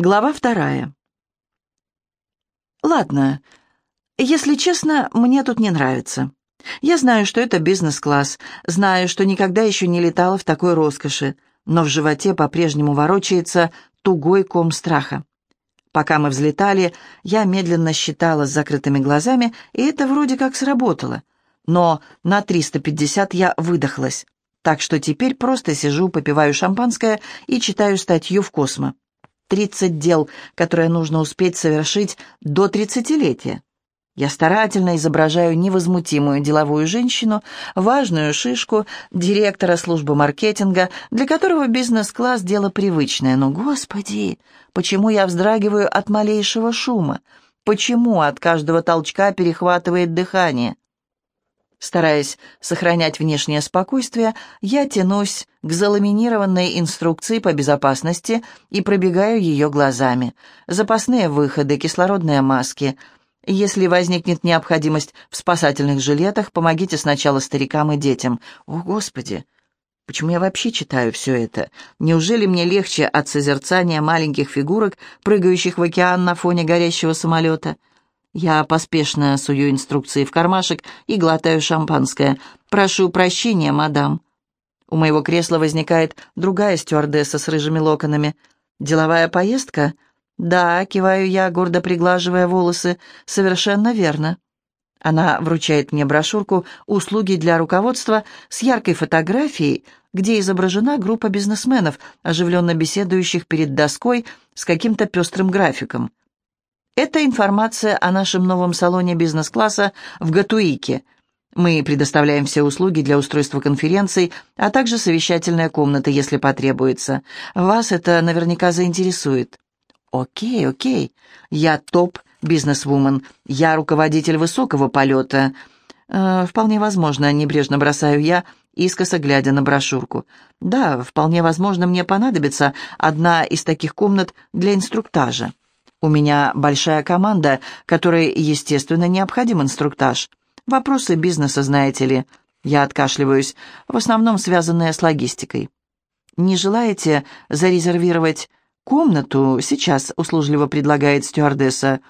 Глава вторая. Ладно, если честно, мне тут не нравится. Я знаю, что это бизнес-класс, знаю, что никогда еще не летала в такой роскоши, но в животе по-прежнему ворочается тугой ком страха. Пока мы взлетали, я медленно считала с закрытыми глазами, и это вроде как сработало. Но на 350 я выдохлась, так что теперь просто сижу, попиваю шампанское и читаю статью в «Космо». 30 дел, которые нужно успеть совершить до тридцатилетия. Я старательно изображаю невозмутимую деловую женщину, важную шишку, директора службы маркетинга, для которого бизнес-класс – дело привычное. Но, господи, почему я вздрагиваю от малейшего шума? Почему от каждого толчка перехватывает дыхание? Стараясь сохранять внешнее спокойствие, я тянусь к заламинированной инструкции по безопасности и пробегаю ее глазами. Запасные выходы, кислородные маски. Если возникнет необходимость в спасательных жилетах, помогите сначала старикам и детям. О, Господи! Почему я вообще читаю все это? Неужели мне легче от созерцания маленьких фигурок, прыгающих в океан на фоне горящего самолета? Я поспешно сую инструкции в кармашек и глотаю шампанское. «Прошу прощения, мадам». У моего кресла возникает другая стюардесса с рыжими локонами. «Деловая поездка?» «Да», — киваю я, гордо приглаживая волосы. «Совершенно верно». Она вручает мне брошюрку «Услуги для руководства» с яркой фотографией, где изображена группа бизнесменов, оживленно беседующих перед доской с каким-то пестрым графиком. Это информация о нашем новом салоне бизнес-класса в Гатуике. Мы предоставляем все услуги для устройства конференций, а также совещательная комната, если потребуется. Вас это наверняка заинтересует. Окей, окей. Я топ бизнес-вумен. Я руководитель высокого полета. Э, вполне возможно, небрежно бросаю я, искоса глядя на брошюрку. Да, вполне возможно, мне понадобится одна из таких комнат для инструктажа. У меня большая команда, которой, естественно, необходим инструктаж. Вопросы бизнеса, знаете ли. Я откашливаюсь, в основном связанные с логистикой. Не желаете зарезервировать комнату сейчас, услужливо предлагает стюардесса.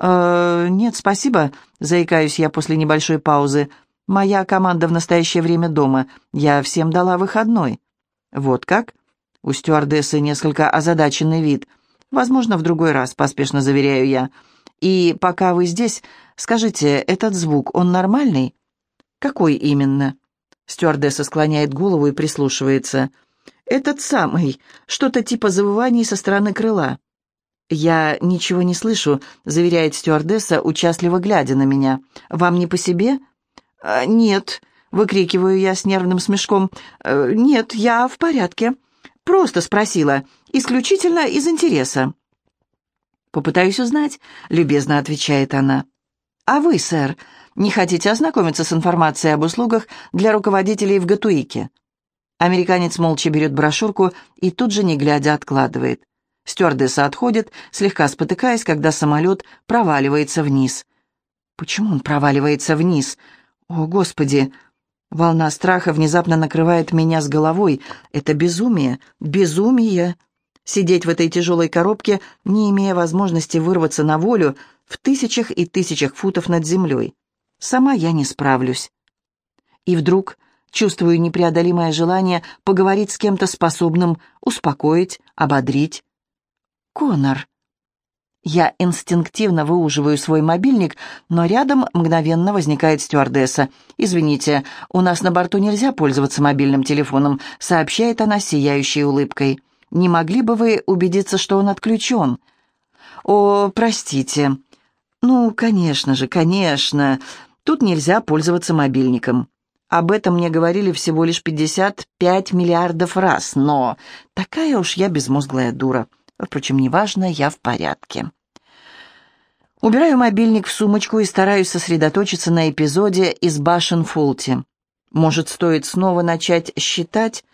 «Э, «Нет, спасибо», — заикаюсь я после небольшой паузы. «Моя команда в настоящее время дома. Я всем дала выходной». «Вот как?» У стюардессы несколько озадаченный вид. Возможно, в другой раз, поспешно заверяю я. И пока вы здесь, скажите, этот звук, он нормальный? Какой именно? Стюардесса склоняет голову и прислушивается. Этот самый, что-то типа завываний со стороны крыла. «Я ничего не слышу», — заверяет стюардесса, участливо глядя на меня. «Вам не по себе?» «А, «Нет», — выкрикиваю я с нервным смешком. «Э, «Нет, я в порядке». Просто спросила, исключительно из интереса. «Попытаюсь узнать», — любезно отвечает она. «А вы, сэр, не хотите ознакомиться с информацией об услугах для руководителей в Гатуике?» Американец молча берет брошюрку и тут же, не глядя, откладывает. Стюардесса отходит, слегка спотыкаясь, когда самолет проваливается вниз. Почему он проваливается вниз? О, Господи! Волна страха внезапно накрывает меня с головой. Это безумие, безумие. Сидеть в этой тяжелой коробке, не имея возможности вырваться на волю в тысячах и тысячах футов над землей. Сама я не справлюсь. И вдруг чувствую непреодолимое желание поговорить с кем-то способным успокоить, ободрить. Конор. Я инстинктивно выуживаю свой мобильник, но рядом мгновенно возникает стюардесса. «Извините, у нас на борту нельзя пользоваться мобильным телефоном», сообщает она сияющей улыбкой. «Не могли бы вы убедиться, что он отключен?» «О, простите». «Ну, конечно же, конечно. Тут нельзя пользоваться мобильником». Об этом мне говорили всего лишь 55 миллиардов раз, но такая уж я безмозглая дура. Впрочем, неважно, я в порядке. Убираю мобильник в сумочку и стараюсь сосредоточиться на эпизоде из башен Фулти. Может, стоит снова начать считать?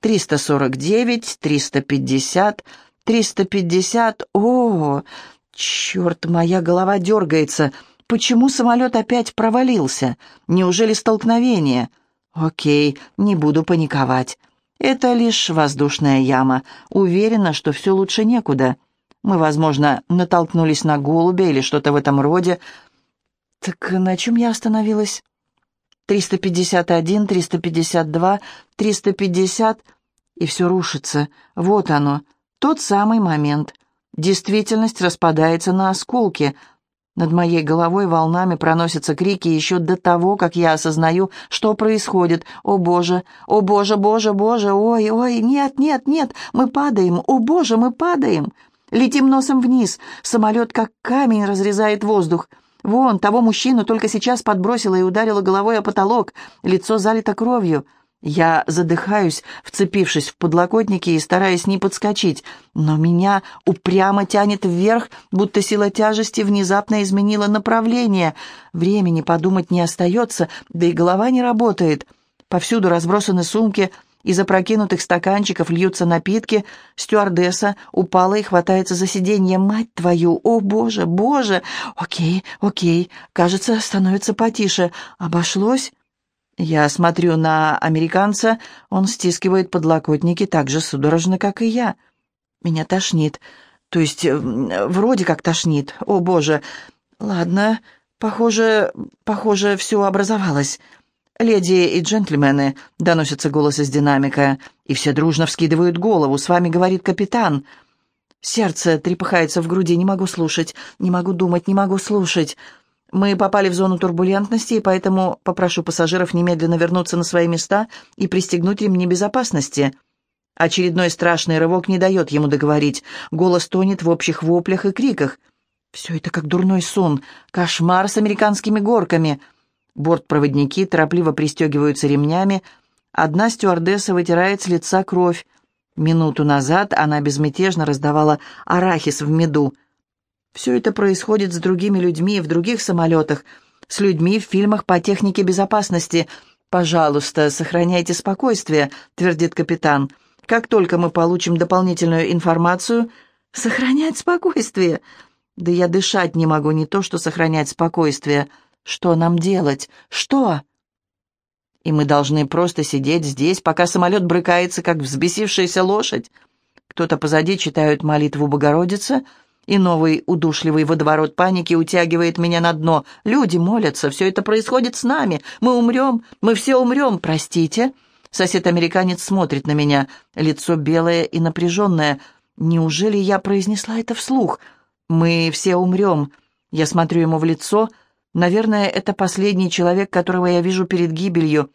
349, 350, 350... О, черт, моя голова дергается. Почему самолет опять провалился? Неужели столкновение? Окей, не буду паниковать. Это лишь воздушная яма. Уверена, что все лучше некуда. Мы, возможно, натолкнулись на голубя или что-то в этом роде. Так на чем я остановилась? 351, 352, 350, и все рушится. Вот оно, тот самый момент. Действительность распадается на осколки. Над моей головой волнами проносятся крики еще до того, как я осознаю, что происходит. «О, Боже! О, Боже, Боже, Боже! Ой, ой! Нет, нет, нет! Мы падаем! О, Боже, мы падаем!» Летим носом вниз. Самолет, как камень, разрезает воздух. Вон, того мужчину только сейчас подбросила и ударила головой о потолок. Лицо залито кровью. Я задыхаюсь, вцепившись в подлокотники и стараясь не подскочить, но меня упрямо тянет вверх, будто сила тяжести внезапно изменила направление. Времени подумать не остается, да и голова не работает. Повсюду разбросаны сумки, из опрокинутых стаканчиков льются напитки. Стюардесса упала и хватается за сиденье. «Мать твою! О, боже, боже! Окей, окей, кажется, становится потише. Обошлось?» Я смотрю на американца, он стискивает подлокотники так же судорожно, как и я. Меня тошнит. То есть, вроде как тошнит. О, боже. Ладно, похоже, похоже, все образовалось. «Леди и джентльмены», — доносится голос из динамика, и все дружно вскидывают голову. «С вами говорит капитан». Сердце трепыхается в груди, не могу слушать, не могу думать, не могу слушать. Мы попали в зону турбулентности, и поэтому попрошу пассажиров немедленно вернуться на свои места и пристегнуть ремни безопасности. Очередной страшный рывок не дает ему договорить. Голос тонет в общих воплях и криках. Все это как дурной сон, кошмар с американскими горками. Бортпроводники торопливо пристегиваются ремнями. Одна стюардесса вытирает с лица кровь. Минуту назад она безмятежно раздавала арахис в меду. Все это происходит с другими людьми в других самолетах, с людьми в фильмах по технике безопасности. «Пожалуйста, сохраняйте спокойствие», — твердит капитан. «Как только мы получим дополнительную информацию...» «Сохранять спокойствие?» «Да я дышать не могу, не то что сохранять спокойствие. Что нам делать? Что?» «И мы должны просто сидеть здесь, пока самолет брыкается, как взбесившаяся лошадь?» Кто-то позади читает молитву Богородицы — и новый удушливый водоворот паники утягивает меня на дно. Люди молятся, все это происходит с нами. Мы умрем, мы все умрем, простите. Сосед-американец смотрит на меня, лицо белое и напряженное. Неужели я произнесла это вслух? Мы все умрем. Я смотрю ему в лицо. Наверное, это последний человек, которого я вижу перед гибелью.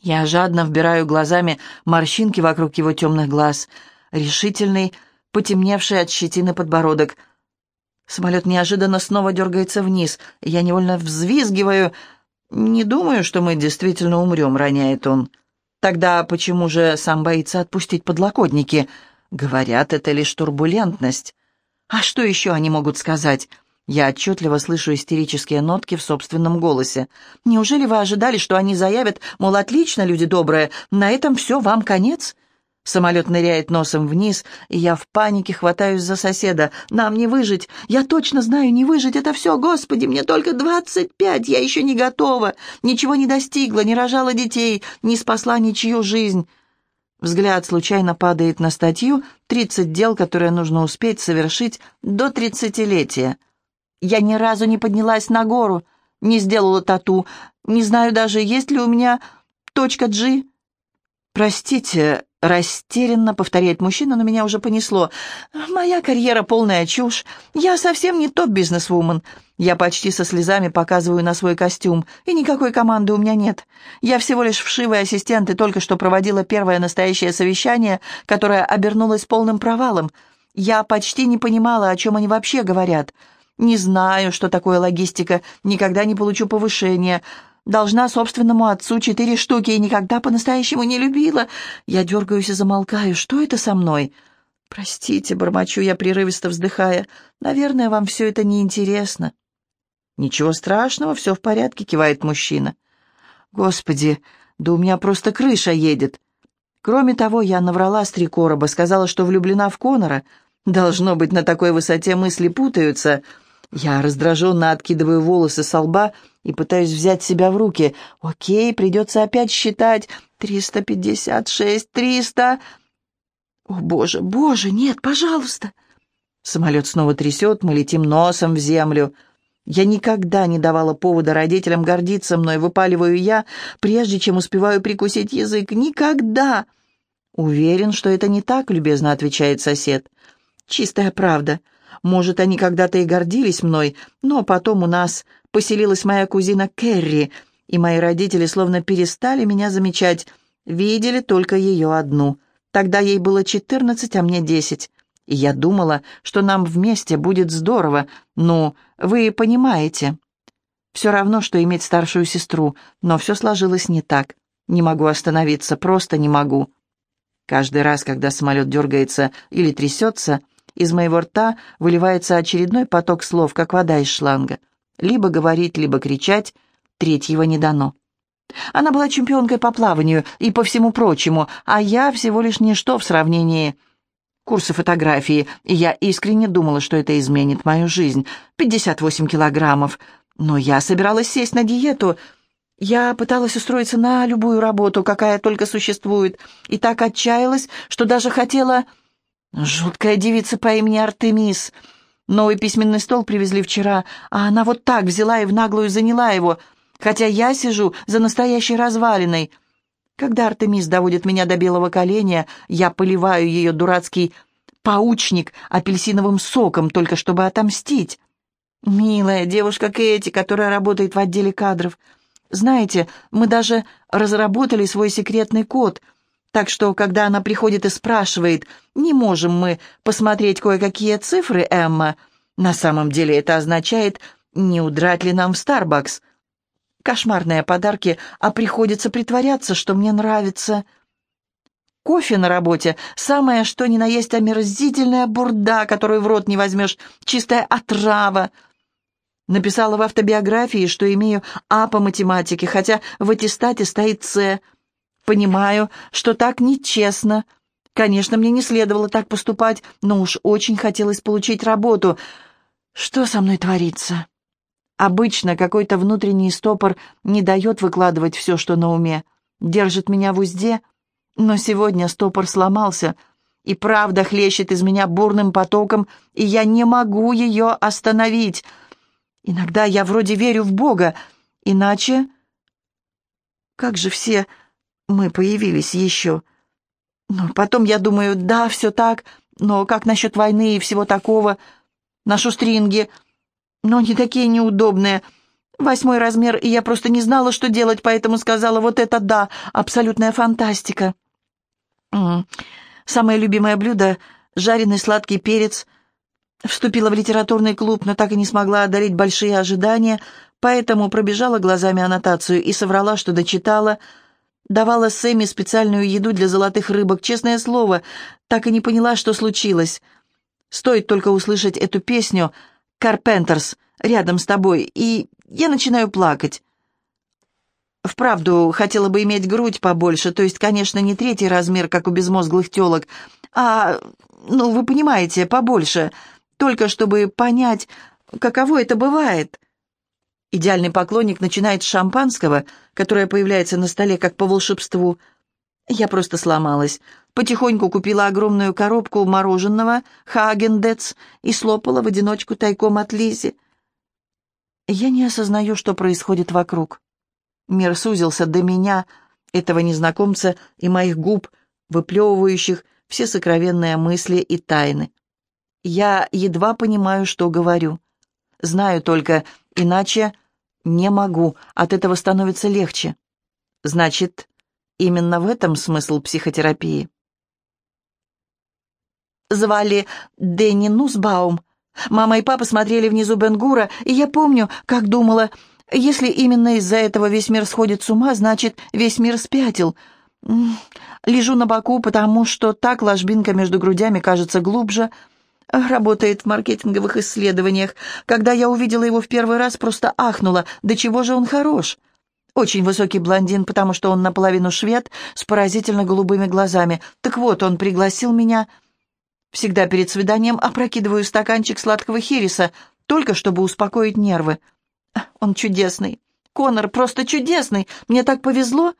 Я жадно вбираю глазами морщинки вокруг его темных глаз. Решительный, потемневший от щетины подбородок. Самолет неожиданно снова дергается вниз. Я невольно взвизгиваю. «Не думаю, что мы действительно умрем», — роняет он. «Тогда почему же сам боится отпустить подлокотники?» «Говорят, это лишь турбулентность». «А что еще они могут сказать?» Я отчетливо слышу истерические нотки в собственном голосе. «Неужели вы ожидали, что они заявят, мол, отлично, люди добрые, на этом все, вам конец?» Самолет ныряет носом вниз, и я в панике хватаюсь за соседа. «Нам не выжить! Я точно знаю, не выжить! Это все, Господи, мне только двадцать пять! Я еще не готова! Ничего не достигла, не рожала детей, не спасла ничью жизнь!» Взгляд случайно падает на статью «30 дел, которые нужно успеть совершить до тридцатилетия». Я ни разу не поднялась на гору, не сделала тату, не знаю даже, есть ли у меня точка G. Простите, Растерянно повторяет мужчина, но меня уже понесло. «Моя карьера полная чушь. Я совсем не топ бизнесвумен. Я почти со слезами показываю на свой костюм, и никакой команды у меня нет. Я всего лишь вшивый ассистент и только что проводила первое настоящее совещание, которое обернулось полным провалом. Я почти не понимала, о чем они вообще говорят. Не знаю, что такое логистика, никогда не получу повышения». Должна собственному отцу четыре штуки и никогда по-настоящему не любила. Я дергаюсь и замолкаю. Что это со мной? Простите, бормочу я, прерывисто вздыхая. Наверное, вам все это неинтересно. Ничего страшного, все в порядке, кивает мужчина. Господи, да у меня просто крыша едет. Кроме того, я наврала с три короба, сказала, что влюблена в Конора. Должно быть, на такой высоте мысли путаются. Я раздраженно откидываю волосы со лба и пытаюсь взять себя в руки. Окей, придется опять считать. Триста пятьдесят шесть, триста... О, боже, боже, нет, пожалуйста. Самолет снова трясет, мы летим носом в землю. Я никогда не давала повода родителям гордиться мной, выпаливаю я, прежде чем успеваю прикусить язык. Никогда! Уверен, что это не так, любезно отвечает сосед. Чистая правда. Может, они когда-то и гордились мной, но потом у нас поселилась моя кузина Кэрри, и мои родители словно перестали меня замечать, видели только ее одну. Тогда ей было четырнадцать, а мне десять. И я думала, что нам вместе будет здорово. Ну, вы понимаете. Все равно, что иметь старшую сестру, но все сложилось не так. Не могу остановиться, просто не могу. Каждый раз, когда самолет дергается или трясется, из моего рта выливается очередной поток слов, как вода из шланга. Либо говорить, либо кричать, третьего не дано. Она была чемпионкой по плаванию и по всему прочему, а я всего лишь ничто в сравнении курсы фотографии, и я искренне думала, что это изменит мою жизнь. 58 килограммов. Но я собиралась сесть на диету. Я пыталась устроиться на любую работу, какая только существует, и так отчаялась, что даже хотела... Жуткая девица по имени Артемис. Новый письменный стол привезли вчера, а она вот так взяла и в наглую заняла его, хотя я сижу за настоящей развалиной — когда Артемис доводит меня до белого коленя, я поливаю ее дурацкий паучник апельсиновым соком, только чтобы отомстить. Милая девушка Кэти, которая работает в отделе кадров. Знаете, мы даже разработали свой секретный код, так что, когда она приходит и спрашивает, не можем мы посмотреть кое-какие цифры, Эмма, на самом деле это означает, не удрать ли нам в Старбакс. Кошмарные подарки, а приходится притворяться, что мне нравится. Кофе на работе — самое что ни на есть омерзительная бурда, которую в рот не возьмешь, чистая отрава. Написала в автобиографии, что имею А по математике, хотя в аттестате стоит С. Понимаю, что так нечестно. Конечно, мне не следовало так поступать, но уж очень хотелось получить работу. Что со мной творится?» Обычно какой-то внутренний стопор не дает выкладывать все, что на уме, держит меня в узде, но сегодня стопор сломался, и правда хлещет из меня бурным потоком, и я не могу ее остановить. Иногда я вроде верю в Бога, иначе... Как же все мы появились еще? Но потом я думаю, да, все так, но как насчет войны и всего такого? Наши стринги но они такие неудобные. Восьмой размер, и я просто не знала, что делать, поэтому сказала, вот это да, абсолютная фантастика. Самое любимое блюдо — жареный сладкий перец. Вступила в литературный клуб, но так и не смогла одолеть большие ожидания, поэтому пробежала глазами аннотацию и соврала, что дочитала. Давала Сэмми специальную еду для золотых рыбок, честное слово, так и не поняла, что случилось. Стоит только услышать эту песню — Карпентерс рядом с тобой, и я начинаю плакать. Вправду, хотела бы иметь грудь побольше, то есть, конечно, не третий размер, как у безмозглых телок, а, ну, вы понимаете, побольше, только чтобы понять, каково это бывает. Идеальный поклонник начинает с шампанского, которое появляется на столе как по волшебству. Я просто сломалась. Потихоньку купила огромную коробку мороженого «Хагендец» и слопала в одиночку тайком от Лизи. Я не осознаю, что происходит вокруг. Мир сузился до меня, этого незнакомца и моих губ, выплевывающих все сокровенные мысли и тайны. Я едва понимаю, что говорю. Знаю только, иначе не могу, от этого становится легче. Значит, именно в этом смысл психотерапии. Звали Дэнни Нусбаум. Мама и папа смотрели внизу Бенгура, и я помню, как думала, если именно из-за этого весь мир сходит с ума, значит, весь мир спятил. Лежу на боку, потому что так ложбинка между грудями кажется глубже. Работает в маркетинговых исследованиях. Когда я увидела его в первый раз, просто ахнула. Да чего же он хорош? Очень высокий блондин, потому что он наполовину швед, с поразительно голубыми глазами. Так вот, он пригласил меня Всегда перед свиданием опрокидываю стаканчик сладкого хереса, только чтобы успокоить нервы. Он чудесный. Конор просто чудесный. Мне так повезло.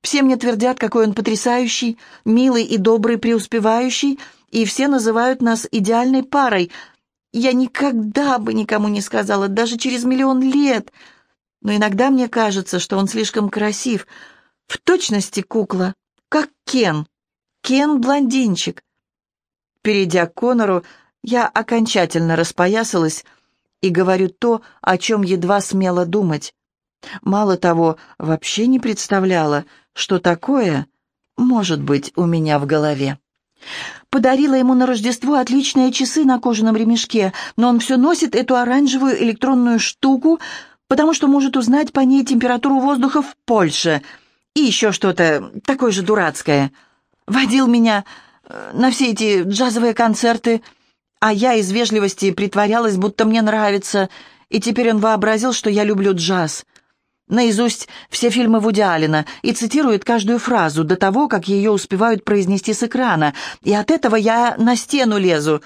Все мне твердят, какой он потрясающий, милый и добрый, преуспевающий, и все называют нас идеальной парой. Я никогда бы никому не сказала, даже через миллион лет. Но иногда мне кажется, что он слишком красив. В точности кукла, как Кен. Кен-блондинчик. Перейдя к Конору, я окончательно распоясалась и говорю то, о чем едва смела думать. Мало того, вообще не представляла, что такое может быть у меня в голове. Подарила ему на Рождество отличные часы на кожаном ремешке, но он все носит эту оранжевую электронную штуку, потому что может узнать по ней температуру воздуха в Польше. И еще что-то такое же дурацкое. Водил меня э, на все эти джазовые концерты, а я из вежливости притворялась, будто мне нравится, и теперь он вообразил, что я люблю джаз наизусть все фильмы Вуди Аллена и цитирует каждую фразу до того, как ее успевают произнести с экрана, и от этого я на стену лезу.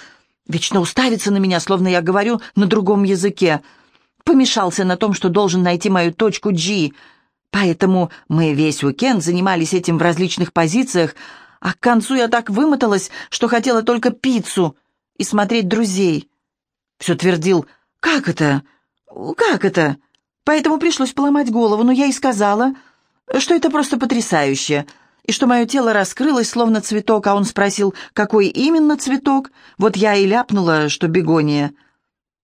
Вечно уставится на меня, словно я говорю на другом языке. Помешался на том, что должен найти мою точку G. Поэтому мы весь уикенд занимались этим в различных позициях, а к концу я так вымоталась, что хотела только пиццу и смотреть друзей. Все твердил «Как это? Как это?» Поэтому пришлось поломать голову, но я и сказала, что это просто потрясающе, и что мое тело раскрылось, словно цветок, а он спросил, какой именно цветок. Вот я и ляпнула, что бегония.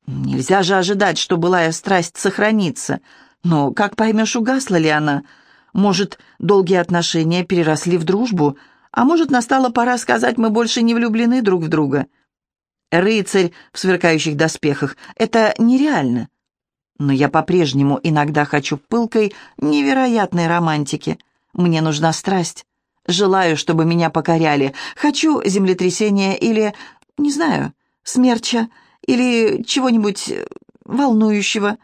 Нельзя же ожидать, что былая страсть сохранится. Но как поймешь, угасла ли она? Может, долгие отношения переросли в дружбу, а может, настала пора сказать, мы больше не влюблены друг в друга. Рыцарь в сверкающих доспехах — это нереально. Но я по-прежнему иногда хочу пылкой, невероятной романтики. Мне нужна страсть. Желаю, чтобы меня покоряли. Хочу землетрясения или, не знаю, смерча, или чего-нибудь волнующего.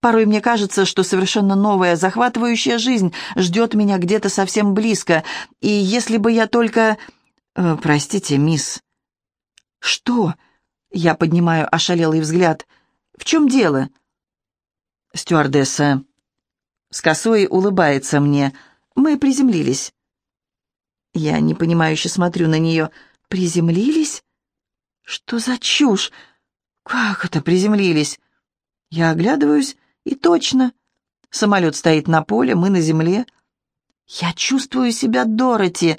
Порой мне кажется, что совершенно новая, захватывающая жизнь ждет меня где-то совсем близко. И если бы я только... Э, простите, мисс... Что? Я поднимаю ошалелый взгляд. В чем дело? Стюардесса с косой улыбается мне. Мы приземлились. Я непонимающе смотрю на нее. Приземлились? Что за чушь? Как это приземлились? Я оглядываюсь, и точно. Самолет стоит на поле, мы на земле. Я чувствую себя Дороти.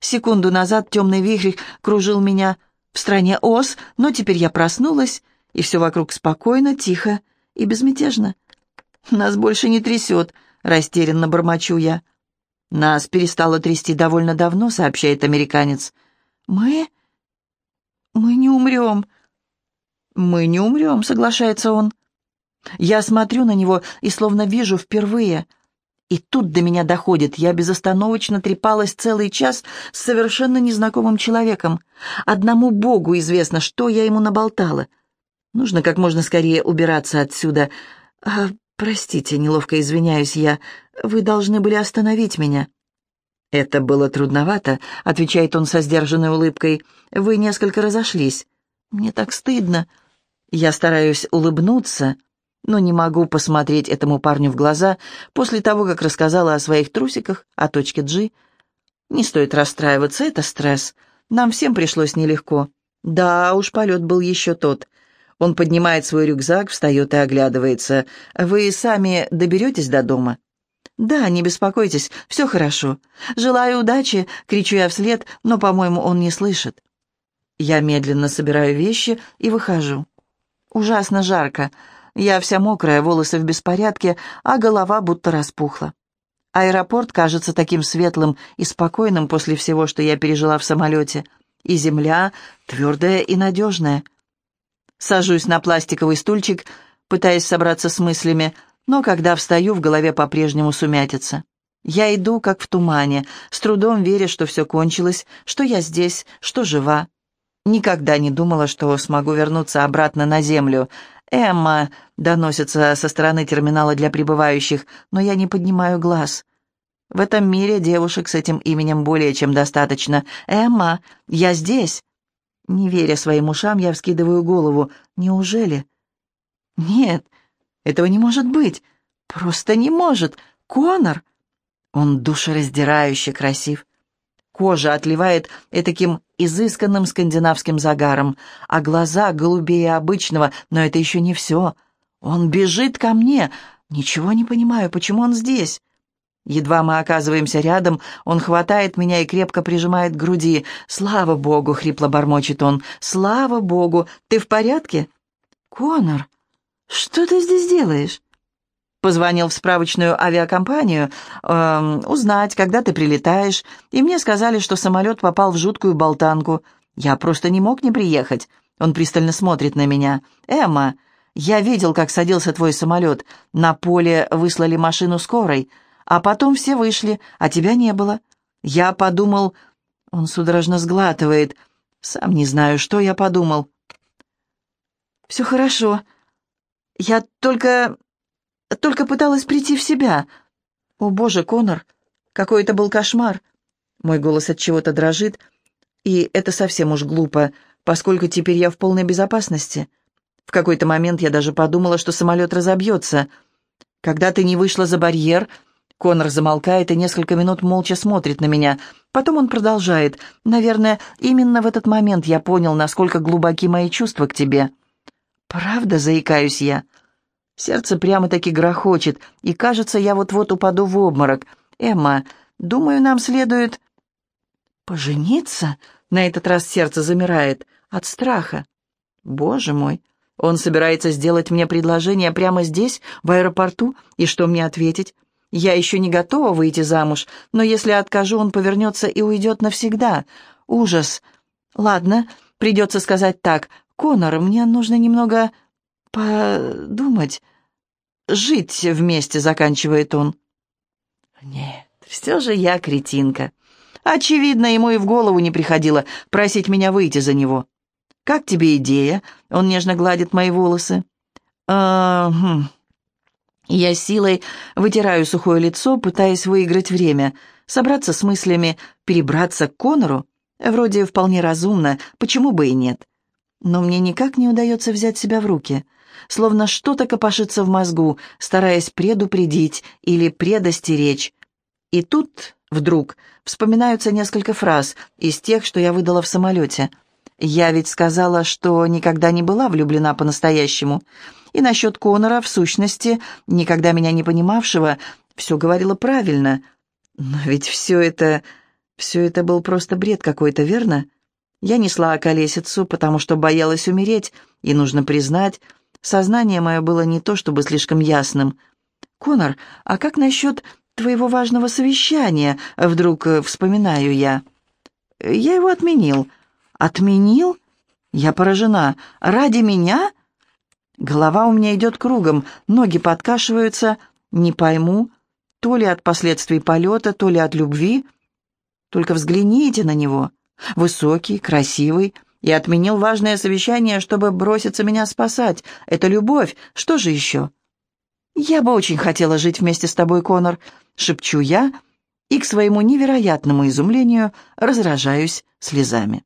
Секунду назад темный вихрь кружил меня в стране Оз, но теперь я проснулась, и все вокруг спокойно, тихо и безмятежно. «Нас больше не трясет», — растерянно бормочу я. «Нас перестало трясти довольно давно», — сообщает американец. «Мы? Мы не умрем». «Мы не умрем», — соглашается он. Я смотрю на него и словно вижу впервые. И тут до меня доходит, я безостановочно трепалась целый час с совершенно незнакомым человеком. Одному Богу известно, что я ему наболтала. Нужно как можно скорее убираться отсюда. А, простите, неловко извиняюсь я. Вы должны были остановить меня. Это было трудновато, отвечает он со сдержанной улыбкой. Вы несколько разошлись. Мне так стыдно. Я стараюсь улыбнуться, но не могу посмотреть этому парню в глаза после того, как рассказала о своих трусиках, о точке G. Не стоит расстраиваться, это стресс. Нам всем пришлось нелегко. Да уж, полет был еще тот. Он поднимает свой рюкзак, встает и оглядывается. «Вы сами доберетесь до дома?» «Да, не беспокойтесь, все хорошо. Желаю удачи!» — кричу я вслед, но, по-моему, он не слышит. Я медленно собираю вещи и выхожу. Ужасно жарко. Я вся мокрая, волосы в беспорядке, а голова будто распухла. Аэропорт кажется таким светлым и спокойным после всего, что я пережила в самолете. И земля твердая и надежная. Сажусь на пластиковый стульчик, пытаясь собраться с мыслями, но когда встаю, в голове по-прежнему сумятится. Я иду, как в тумане, с трудом веря, что все кончилось, что я здесь, что жива. Никогда не думала, что смогу вернуться обратно на землю. «Эмма!» — доносится со стороны терминала для прибывающих, но я не поднимаю глаз. В этом мире девушек с этим именем более чем достаточно. «Эмма, я здесь!» Не веря своим ушам, я вскидываю голову. «Неужели?» «Нет, этого не может быть. Просто не может. Конор!» Он душераздирающе красив. Кожа отливает этаким изысканным скандинавским загаром, а глаза голубее обычного, но это еще не все. Он бежит ко мне. Ничего не понимаю, почему он здесь. Едва мы оказываемся рядом, он хватает меня и крепко прижимает к груди. «Слава Богу!» — хрипло бормочет он. «Слава Богу! Ты в порядке?» «Конор, что ты здесь делаешь?» Позвонил в справочную авиакомпанию э, узнать, когда ты прилетаешь, и мне сказали, что самолет попал в жуткую болтанку. Я просто не мог не приехать. Он пристально смотрит на меня. «Эмма, я видел, как садился твой самолет. На поле выслали машину скорой, а потом все вышли, а тебя не было. Я подумал...» Он судорожно сглатывает. «Сам не знаю, что я подумал». «Все хорошо. Я только... только пыталась прийти в себя. О, боже, Конор, какой это был кошмар!» Мой голос от чего-то дрожит, и это совсем уж глупо, поскольку теперь я в полной безопасности. В какой-то момент я даже подумала, что самолет разобьется. Когда ты не вышла за барьер, Конор замолкает и несколько минут молча смотрит на меня. Потом он продолжает. «Наверное, именно в этот момент я понял, насколько глубоки мои чувства к тебе». «Правда?» — заикаюсь я. Сердце прямо-таки грохочет, и, кажется, я вот-вот упаду в обморок. «Эмма, думаю, нам следует...» «Пожениться?» — на этот раз сердце замирает. От страха. «Боже мой!» Он собирается сделать мне предложение прямо здесь, в аэропорту, и что мне ответить? Я еще не готова выйти замуж, но если откажу, он повернется и уйдет навсегда. Ужас. Ладно, придется сказать так. Конор, мне нужно немного подумать. Жить вместе, заканчивает он. Нет, все же я кретинка. Очевидно, ему и в голову не приходило просить меня выйти за него. «Как тебе идея?» — он нежно гладит мои волосы. «А, хм. Я силой вытираю сухое лицо, пытаясь выиграть время, собраться с мыслями, перебраться к Конору. Вроде вполне разумно, почему бы и нет. Но мне никак не удается взять себя в руки. Словно что-то копошится в мозгу, стараясь предупредить или предостеречь. И тут, вдруг, вспоминаются несколько фраз из тех, что я выдала в самолете. Я ведь сказала, что никогда не была влюблена по-настоящему. И насчет Конора, в сущности, никогда меня не понимавшего, все говорила правильно. Но ведь все это... Все это был просто бред какой-то, верно? Я несла околесицу, потому что боялась умереть, и, нужно признать, сознание мое было не то чтобы слишком ясным. «Конор, а как насчет твоего важного совещания?» — вдруг э, вспоминаю я. «Я его отменил». «Отменил?» Я поражена. «Ради меня?» Голова у меня идет кругом, ноги подкашиваются, не пойму, то ли от последствий полета, то ли от любви. Только взгляните на него. Высокий, красивый, и отменил важное совещание, чтобы броситься меня спасать. Это любовь, что же еще? «Я бы очень хотела жить вместе с тобой, Конор», — шепчу я, и к своему невероятному изумлению разражаюсь слезами.